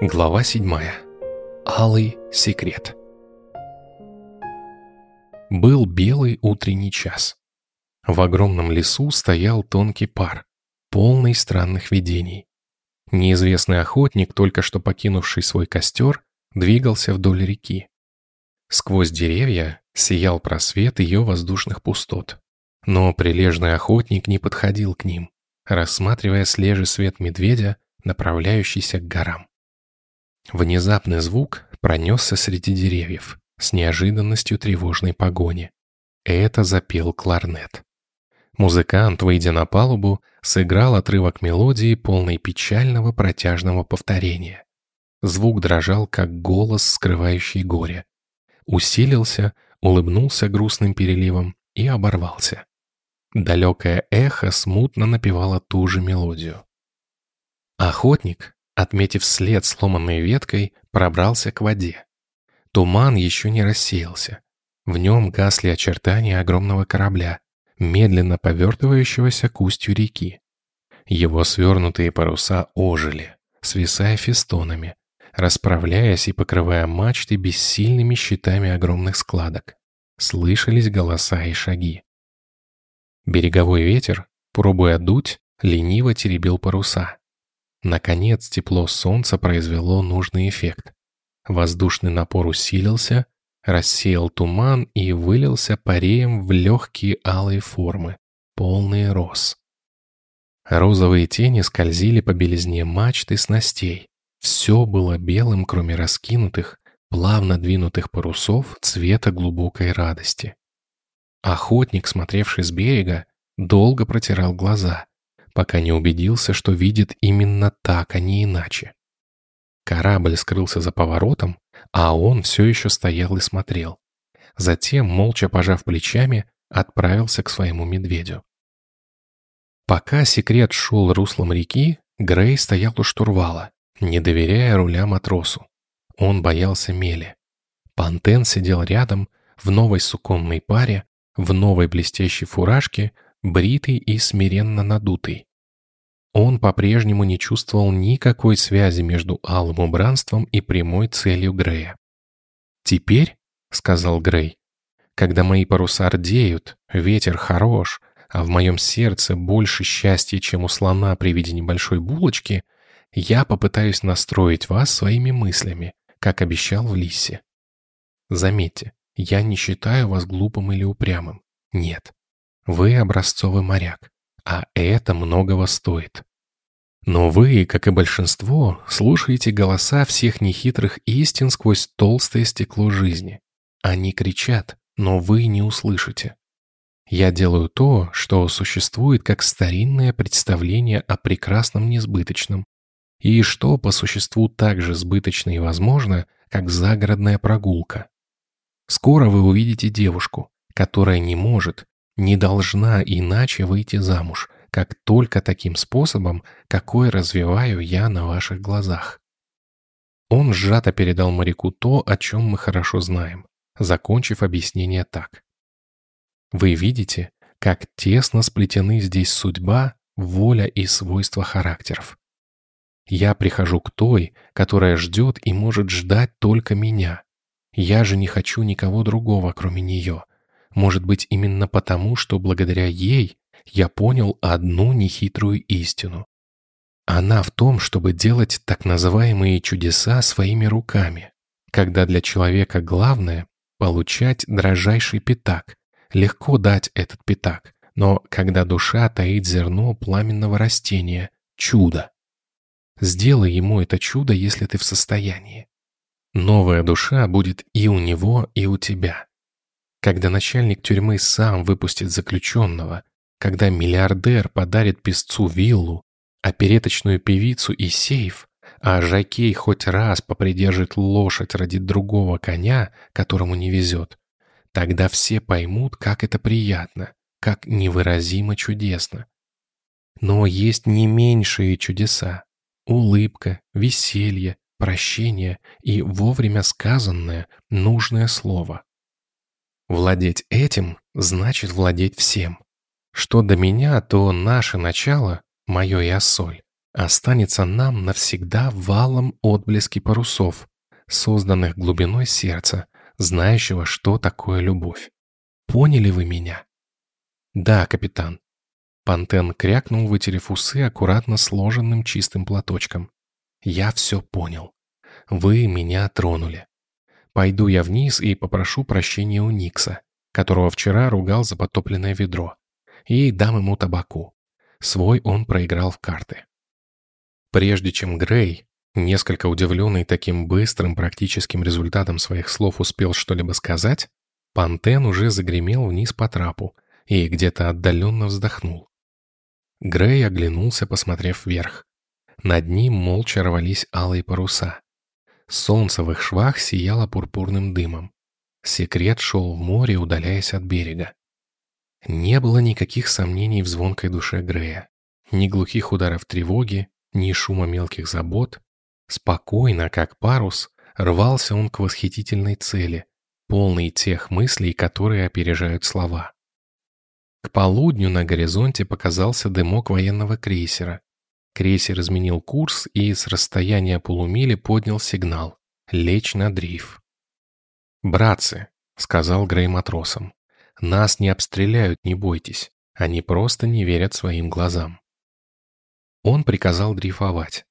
Глава седьмая. Алый секрет. Был белый утренний час. В огромном лесу стоял тонкий пар, полный странных видений. Неизвестный охотник, только что покинувший свой костер, двигался вдоль реки. Сквозь деревья сиял просвет ее воздушных пустот. Но прилежный охотник не подходил к ним, рассматривая слежий свет медведя, направляющийся к горам. Внезапный звук пронесся среди деревьев с неожиданностью тревожной погони. Это запел кларнет. Музыкант, выйдя на палубу, сыграл отрывок мелодии, полной печального протяжного повторения. Звук дрожал, как голос, скрывающий горе. Усилился, улыбнулся грустным переливом и оборвался. Далекое эхо смутно напевало ту же мелодию. Охотник, отметив след сломанной веткой, пробрался к воде. Туман еще не рассеялся. В нем гасли очертания огромного корабля, медленно повертывающегося к устью реки. Его свернутые паруса ожили, свисая фестонами, расправляясь и покрывая мачты бессильными щитами огромных складок. Слышались голоса и шаги. Береговой ветер, пробуя дуть, лениво теребил паруса. Наконец тепло солнца произвело нужный эффект. Воздушный напор усилился, рассеял туман и вылился пареем в легкие алые формы, полные роз. Розовые тени скользили по белизне мачты снастей. Все было белым, кроме раскинутых, плавно двинутых парусов цвета глубокой радости. Охотник, смотревший с берега, долго протирал глаза, пока не убедился, что видит именно так, а не иначе. Корабль скрылся за поворотом, а он все еще стоял и смотрел. Затем, молча пожав плечами, отправился к своему медведю. Пока секрет шел руслом реки, Грей стоял у штурвала, не доверяя руля матросу. Он боялся мели. Пантен сидел рядом, в новой суконной паре, в новой блестящей фуражке, бритый и смиренно надутый. Он по-прежнему не чувствовал никакой связи между алым убранством и прямой целью Грея. «Теперь», — сказал Грей, — «когда мои паруса рдеют, ветер хорош, а в моем сердце больше счастья, чем у слона при виде небольшой булочки, я попытаюсь настроить вас своими мыслями, как обещал в Лисе. Заметьте, я не считаю вас глупым или упрямым. Нет. Вы образцовый моряк а это многого стоит. Но вы, как и большинство, слушаете голоса всех нехитрых истин сквозь толстое стекло жизни. Они кричат, но вы не услышите. Я делаю то, что существует как старинное представление о прекрасном несбыточном, и что по существу так же сбыточно и возможно, как загородная прогулка. Скоро вы увидите девушку, которая не может, не должна иначе выйти замуж, как только таким способом, какой развиваю я на ваших глазах. Он сжато передал моряку то, о чем мы хорошо знаем, закончив объяснение так. Вы видите, как тесно сплетены здесь судьба, воля и свойства характеров. Я прихожу к той, которая ждет и может ждать только меня. Я же не хочу никого другого, кроме нее, может быть, именно потому, что благодаря ей я понял одну нехитрую истину. Она в том, чтобы делать так называемые чудеса своими руками, когда для человека главное — получать дрожайший пятак. Легко дать этот пятак, но когда душа таит зерно пламенного растения — чудо. Сделай ему это чудо, если ты в состоянии. Новая душа будет и у него, и у тебя когда начальник тюрьмы сам выпустит заключенного, когда миллиардер подарит песцу виллу, опереточную певицу и сейф, а жакей хоть раз попридержит лошадь ради другого коня, которому не везет, тогда все поймут, как это приятно, как невыразимо чудесно. Но есть не меньшие чудеса. Улыбка, веселье, прощение и вовремя сказанное нужное слово. Владеть этим значит владеть всем. Что до меня, то наше начало, мое и Ассоль, останется нам навсегда валом отблески парусов, созданных глубиной сердца, знающего, что такое любовь. Поняли вы меня? Да, капитан. Пантен крякнул, вытерев усы аккуратно сложенным чистым платочком. Я все понял. Вы меня тронули. Пойду я вниз и попрошу прощения у Никса, которого вчера ругал за потопленное ведро, и дам ему табаку. Свой он проиграл в карты. Прежде чем Грей, несколько удивленный таким быстрым практическим результатом своих слов успел что-либо сказать, Пантен уже загремел вниз по трапу и где-то отдаленно вздохнул. Грей оглянулся, посмотрев вверх. Над ним молча рвались алые паруса. Солнце в их швах сияло пурпурным дымом. Секрет шел в море, удаляясь от берега. Не было никаких сомнений в звонкой душе Грея. Ни глухих ударов тревоги, ни шума мелких забот. Спокойно, как парус, рвался он к восхитительной цели, полный тех мыслей, которые опережают слова. К полудню на горизонте показался дымок военного крейсера. Крейсер изменил курс и с расстояния полумили поднял сигнал «Лечь на дрейф». «Братцы», — сказал Грей матросам, — «нас не обстреляют, не бойтесь. Они просто не верят своим глазам». Он приказал дрейфовать.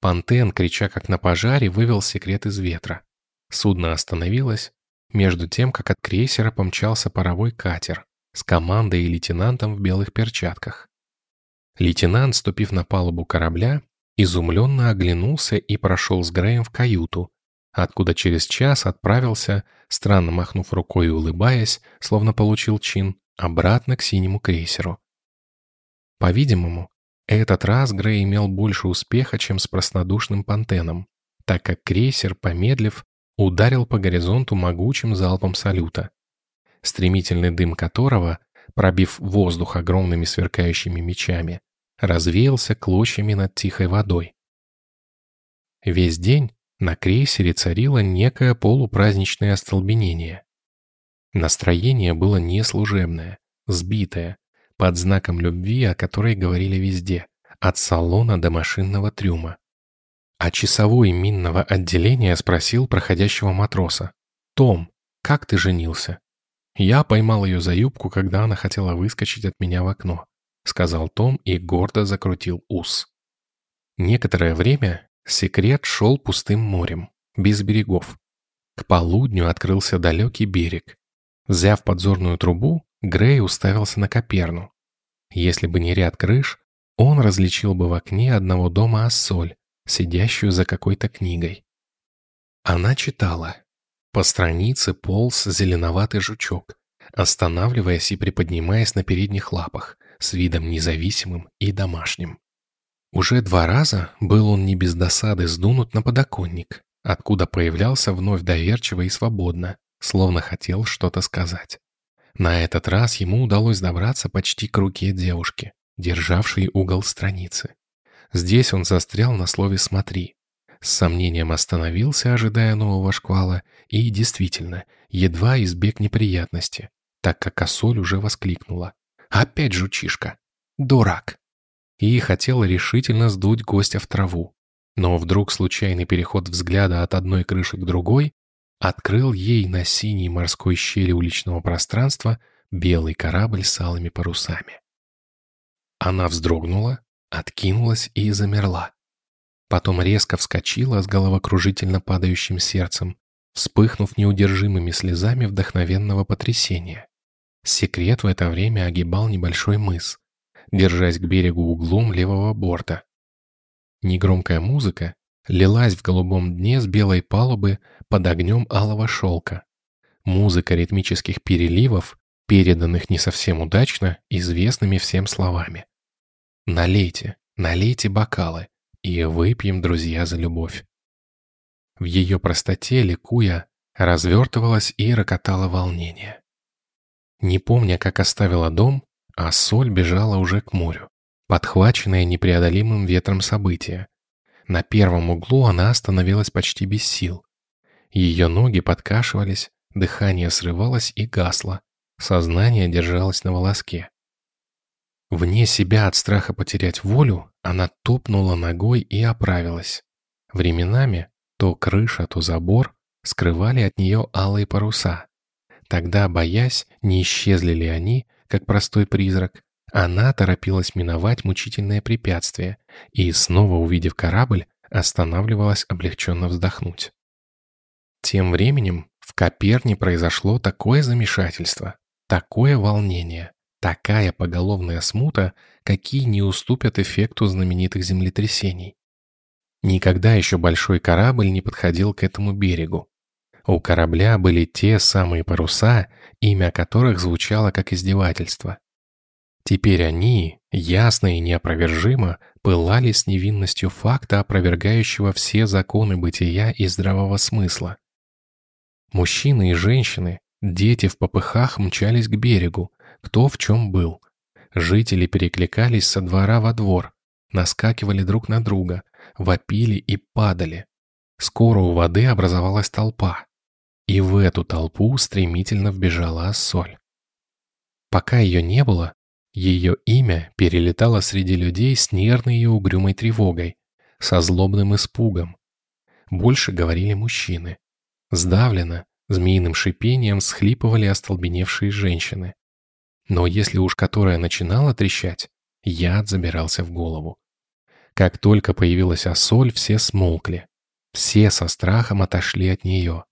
Пантен, крича как на пожаре, вывел секрет из ветра. Судно остановилось, между тем, как от крейсера помчался паровой катер с командой и лейтенантом в белых перчатках. Лейтенант, ступив на палубу корабля, изумленно оглянулся и прошел с Греем в каюту, откуда через час отправился, странно махнув рукой и улыбаясь, словно получил чин, обратно к синему крейсеру. По-видимому, этот раз Грей имел больше успеха, чем с простодушным пантеном, так как крейсер, помедлив, ударил по горизонту могучим залпом салюта стремительный дым которого, пробив воздух огромными сверкающими мечами, развеялся клочьями над тихой водой. Весь день на крейсере царило некое полупраздничное остолбенение. Настроение было неслужебное, сбитое, под знаком любви, о которой говорили везде, от салона до машинного трюма. А часовой минного отделения спросил проходящего матроса. «Том, как ты женился?» Я поймал ее за юбку, когда она хотела выскочить от меня в окно, сказал Том и гордо закрутил ус. Некоторое время секрет шел пустым морем, без берегов. К полудню открылся далекий берег. Взяв подзорную трубу, Грей уставился на Коперну. Если бы не ряд крыш, он различил бы в окне одного дома Ассоль, сидящую за какой-то книгой. Она читала, по странице полз зеленоватый жучок, останавливаясь и приподнимаясь на передних лапах, с видом независимым и домашним. Уже два раза был он не без досады сдунут на подоконник, откуда появлялся вновь доверчиво и свободно, словно хотел что-то сказать. На этот раз ему удалось добраться почти к руке девушки, державшей угол страницы. Здесь он застрял на слове «смотри», с сомнением остановился, ожидая нового шквала, и действительно, едва избег неприятности, так как косоль уже воскликнула. «Опять жучишка! Дурак!» И хотела решительно сдуть гостя в траву. Но вдруг случайный переход взгляда от одной крыши к другой открыл ей на синей морской щели уличного пространства белый корабль с алыми парусами. Она вздрогнула, откинулась и замерла. Потом резко вскочила с головокружительно падающим сердцем, вспыхнув неудержимыми слезами вдохновенного потрясения. Секрет в это время огибал небольшой мыс, держась к берегу углом левого борта. Негромкая музыка лилась в голубом дне с белой палубы под огнем алого шелка. Музыка ритмических переливов, переданных не совсем удачно, известными всем словами. «Налейте, налейте бокалы, и выпьем, друзья, за любовь. В ее простоте, ликуя, развертывалось и рокотало волнение. Не помня, как оставила дом, а соль бежала уже к морю, подхваченная непреодолимым ветром события. На первом углу она остановилась почти без сил. Ее ноги подкашивались, дыхание срывалось и гасло, сознание держалось на волоске. Вне себя от страха потерять волю, она топнула ногой и оправилась. Временами то крыша, то забор скрывали от нее алые паруса. Тогда, боясь, не исчезли ли они, как простой призрак, она торопилась миновать мучительное препятствие и, снова увидев корабль, останавливалась облегченно вздохнуть. Тем временем в Коперне произошло такое замешательство, такое волнение, такая поголовная смута, какие не уступят эффекту знаменитых землетрясений. Никогда еще большой корабль не подходил к этому берегу. У корабля были те самые паруса, имя которых звучало как издевательство. Теперь они, ясно и неопровержимо, пылали с невинностью факта, опровергающего все законы бытия и здравого смысла. Мужчины и женщины, дети в попыхах мчались к берегу, кто в чем был. Жители перекликались со двора во двор, наскакивали друг на друга, вопили и падали. Скоро у воды образовалась толпа, и в эту толпу стремительно вбежала соль. Пока ее не было, ее имя перелетало среди людей с нервной и угрюмой тревогой, со злобным испугом. Больше говорили мужчины. Сдавленно, змеиным шипением схлипывали остолбеневшие женщины. Но если уж которая начинала трещать, яд забирался в голову. Как только появилась Ассоль, все смолкли. Все со страхом отошли от нее.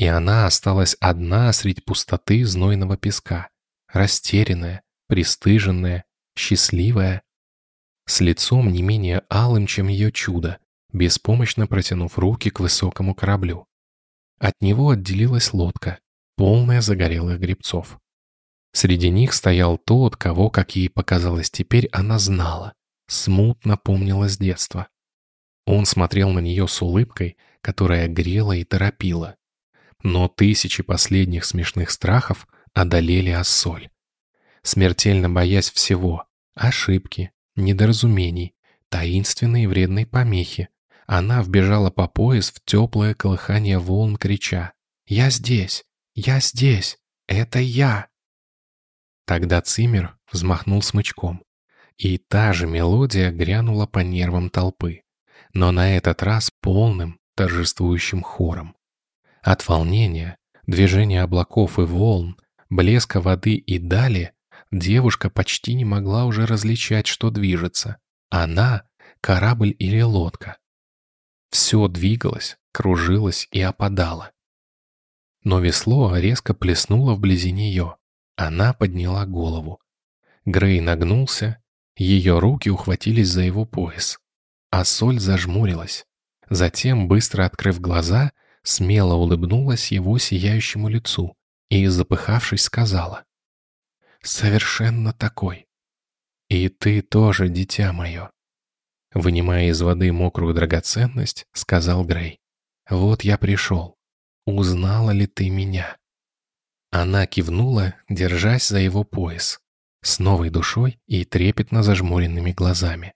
И она осталась одна средь пустоты знойного песка, растерянная, пристыженная, счастливая, с лицом не менее алым, чем ее чудо, беспомощно протянув руки к высокому кораблю. От него отделилась лодка, полная загорелых гребцов. Среди них стоял тот, кого, как ей показалось теперь, она знала, смутно помнила с детства. Он смотрел на нее с улыбкой, которая грела и торопила. Но тысячи последних смешных страхов одолели Ассоль смертельно боясь всего — ошибки, недоразумений, таинственной и вредной помехи. Она вбежала по пояс в теплое колыхание волн, крича «Я здесь! Я здесь! Это я!» Тогда Цимер взмахнул смычком, и та же мелодия грянула по нервам толпы, но на этот раз полным, торжествующим хором. От волнения, движения облаков и волн, блеска воды и дали Девушка почти не могла уже различать, что движется. Она — корабль или лодка. Все двигалось, кружилось и опадало. Но весло резко плеснуло вблизи нее. Она подняла голову. Грей нагнулся, ее руки ухватились за его пояс. А соль зажмурилась. Затем, быстро открыв глаза, смело улыбнулась его сияющему лицу и, запыхавшись, сказала совершенно такой. И ты тоже, дитя мое. Вынимая из воды мокрую драгоценность, сказал Грей. Вот я пришел. Узнала ли ты меня? Она кивнула, держась за его пояс, с новой душой и трепетно зажмуренными глазами.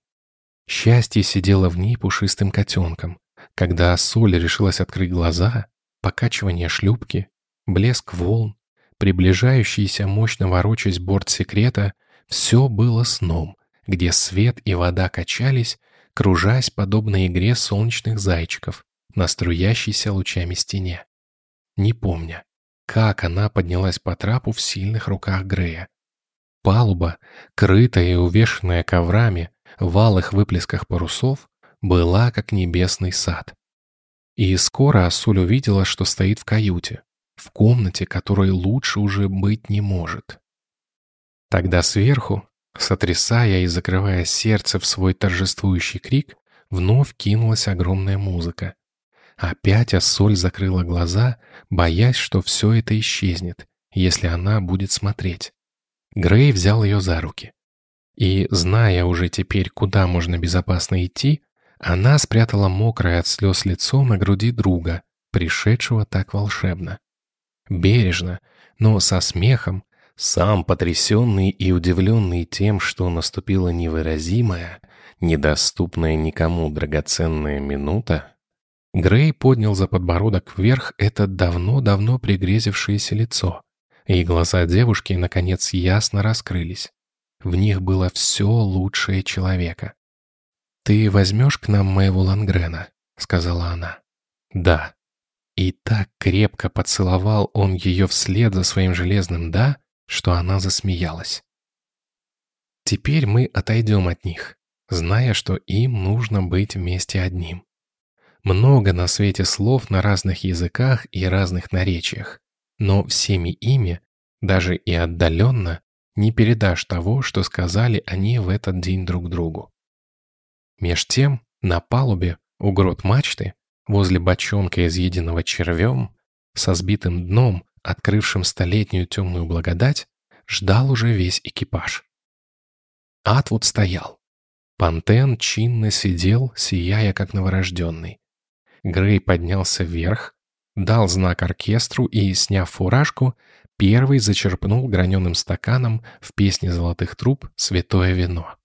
Счастье сидело в ней пушистым котенком. Когда соль решилась открыть глаза, покачивание шлюпки, блеск волн, приближающийся мощно ворочаясь борт секрета, все было сном, где свет и вода качались, кружась подобно игре солнечных зайчиков на струящейся лучами стене. Не помня, как она поднялась по трапу в сильных руках Грея. Палуба, крытая и увешанная коврами, в алых выплесках парусов, была как небесный сад. И скоро Асуль увидела, что стоит в каюте, в комнате, которой лучше уже быть не может. Тогда сверху, сотрясая и закрывая сердце в свой торжествующий крик, вновь кинулась огромная музыка. Опять Ассоль закрыла глаза, боясь, что все это исчезнет, если она будет смотреть. Грей взял ее за руки. И, зная уже теперь, куда можно безопасно идти, она спрятала мокрое от слез лицо на груди друга, пришедшего так волшебно бережно, но со смехом, сам потрясенный и удивленный тем, что наступила невыразимая, недоступная никому драгоценная минута, Грей поднял за подбородок вверх это давно-давно пригрезившееся лицо, и глаза девушки, наконец, ясно раскрылись. В них было все лучшее человека. «Ты возьмешь к нам моего Лангрена?» — сказала она. «Да». И так крепко поцеловал он ее вслед за своим железным «да», что она засмеялась. Теперь мы отойдем от них, зная, что им нужно быть вместе одним. Много на свете слов на разных языках и разных наречиях, но всеми ими, даже и отдаленно, не передашь того, что сказали они в этот день друг другу. Меж тем, на палубе, у грот мачты, возле бочонка, изъеденного червем, со сбитым дном, открывшим столетнюю темную благодать, ждал уже весь экипаж. Атвуд стоял. Пантен чинно сидел, сияя как новорожденный. Грей поднялся вверх, дал знак оркестру и, сняв фуражку, первый зачерпнул граненым стаканом в песне золотых труб святое вино.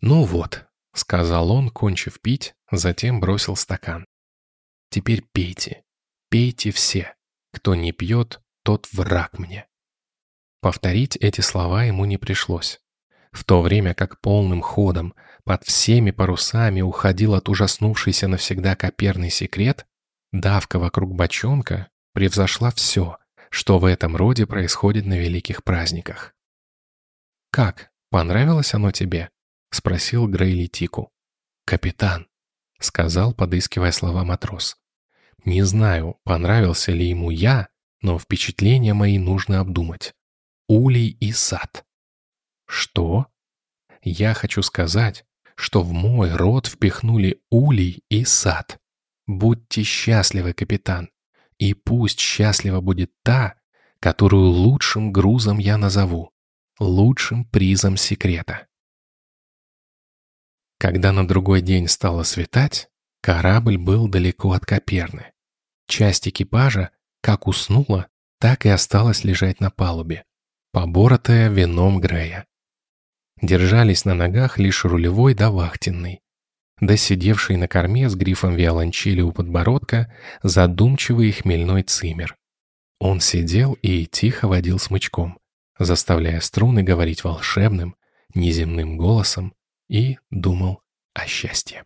«Ну вот», — сказал он, кончив пить, затем бросил стакан. «Теперь пейте, пейте все. Кто не пьет, тот враг мне». Повторить эти слова ему не пришлось. В то время как полным ходом под всеми парусами уходил от ужаснувшийся навсегда коперный секрет, давка вокруг бочонка превзошла все, что в этом роде происходит на великих праздниках. «Как, понравилось оно тебе?» — спросил Грейли Тику. «Капитан», — сказал, подыскивая слова матрос. «Не знаю, понравился ли ему я, но впечатления мои нужно обдумать. Улей и сад. Что? Я хочу сказать, что в мой рот впихнули улей и сад. Будьте счастливы, капитан, и пусть счастлива будет та, которую лучшим грузом я назову, лучшим призом секрета. Когда на другой день стало светать, корабль был далеко от Коперны. Часть экипажа как уснула, так и осталась лежать на палубе, поборотая вином Грея. Держались на ногах лишь рулевой да вахтенный. Да сидевший на корме с грифом виолончели у подбородка задумчивый хмельной цимер. Он сидел и тихо водил смычком, заставляя струны говорить волшебным, неземным голосом и думал о счастье.